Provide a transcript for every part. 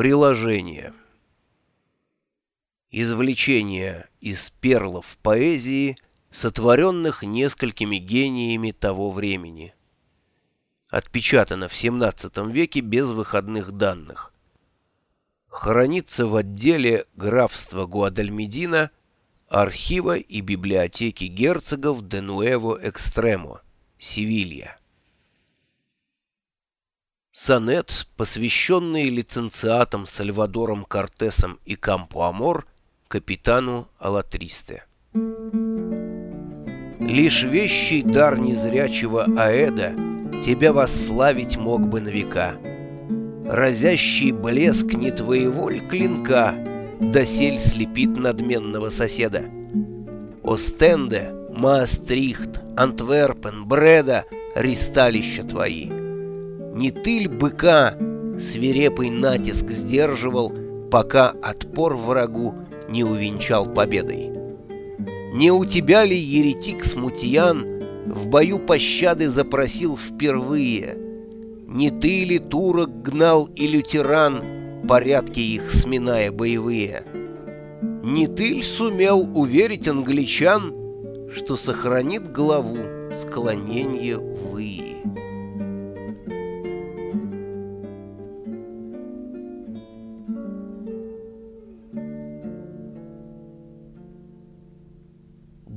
Приложение. Извлечение из перлов поэзии, сотворенных несколькими гениями того времени. Отпечатано в XVII веке без выходных данных. Хранится в отделе графства Гуадальмедина архива и библиотеки герцогов де Нуэво Экстремо, Севилья. Сонет, посвященный лиценциатам Сальвадором Кортесом и Кампо-Амор, капитану Алатристе. Лишь вещий дар незрячего Аэда тебя восславить мог бы на века. Разящий блеск не твоего ль клинка досель слепит надменного соседа. Остенде, Маастрихт, Антверпен, Бреда — ристалища твои — не тыль быка свирепый натиск сдерживал, пока отпор врагу не увенчал победой. Не у тебя ли, еретик Смутьян, в бою пощады запросил впервые? Не ты ли турок гнал и лютеран, порядки их сминая боевые? Не ты ли сумел уверить англичан, что сохранит главу склонение вы?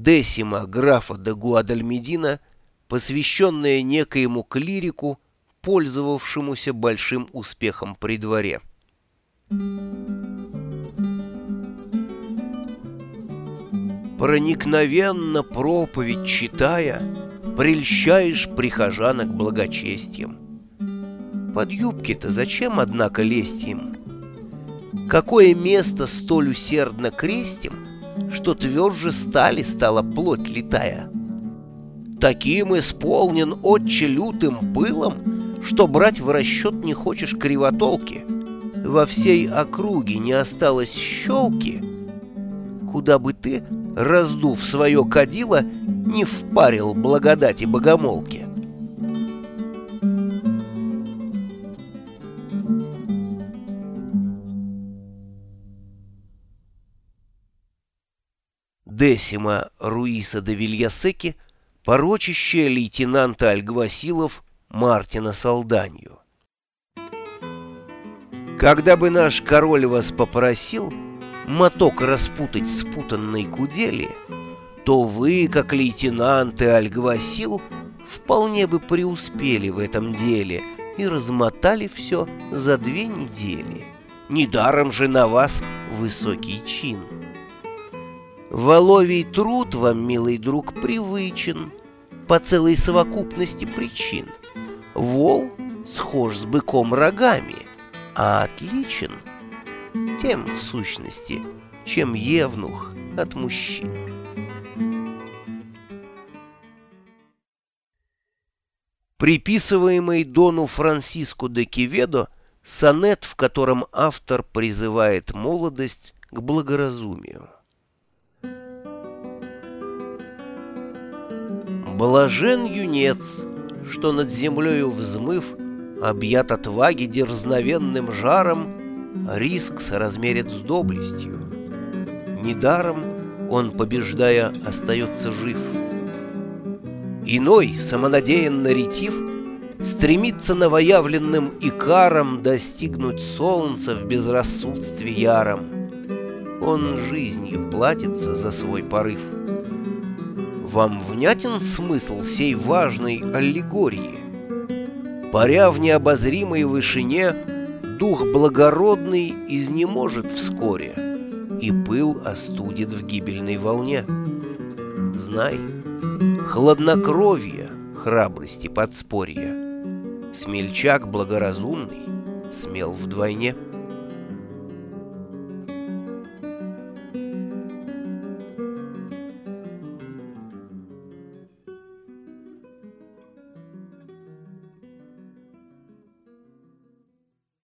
Десима графа де Гуадальмедина, посвященная некоему клирику, пользовавшемуся большим успехом при дворе. Проникновенно проповедь читая, прельщаешь прихожанок благочестием. Под юбки-то зачем, однако, лезть им? Какое место столь усердно крестим — что тверже стали стала плоть летая. Таким исполнен отче лютым пылом, что брать в расчет не хочешь кривотолки. Во всей округе не осталось щелки, куда бы ты, раздув свое кадило, не впарил благодати богомолки. Десима Руиса де Вильясеки, порочащая лейтенанта Альгвасилов Мартина Салданью. Когда бы наш король вас попросил моток распутать спутанной кудели, то вы, как лейтенант и Альгвасил, вполне бы преуспели в этом деле и размотали все за две недели. Недаром же на вас высокий чин. Воловий труд вам, милый друг, привычен По целой совокупности причин. Вол схож с быком рогами, а отличен Тем, в сущности, чем евнух от мужчин. Приписываемый Дону Франсиску де Киведо сонет, в котором автор призывает молодость к благоразумию. Блажен юнец, что над землею взмыв, Объят отваги дерзновенным жаром, Риск соразмерит с доблестью. Недаром он, побеждая, остается жив. Иной, самонадеянно ретив, Стремится новоявленным икаром Достигнуть солнца в безрассудстве яром. Он жизнью платится за свой порыв. Вам внятен смысл сей важной аллегории? Паря в необозримой вышине, дух благородный изнеможет вскоре, и пыл остудит в гибельной волне. Знай, хладнокровие храбрости подспорья, смельчак благоразумный смел вдвойне.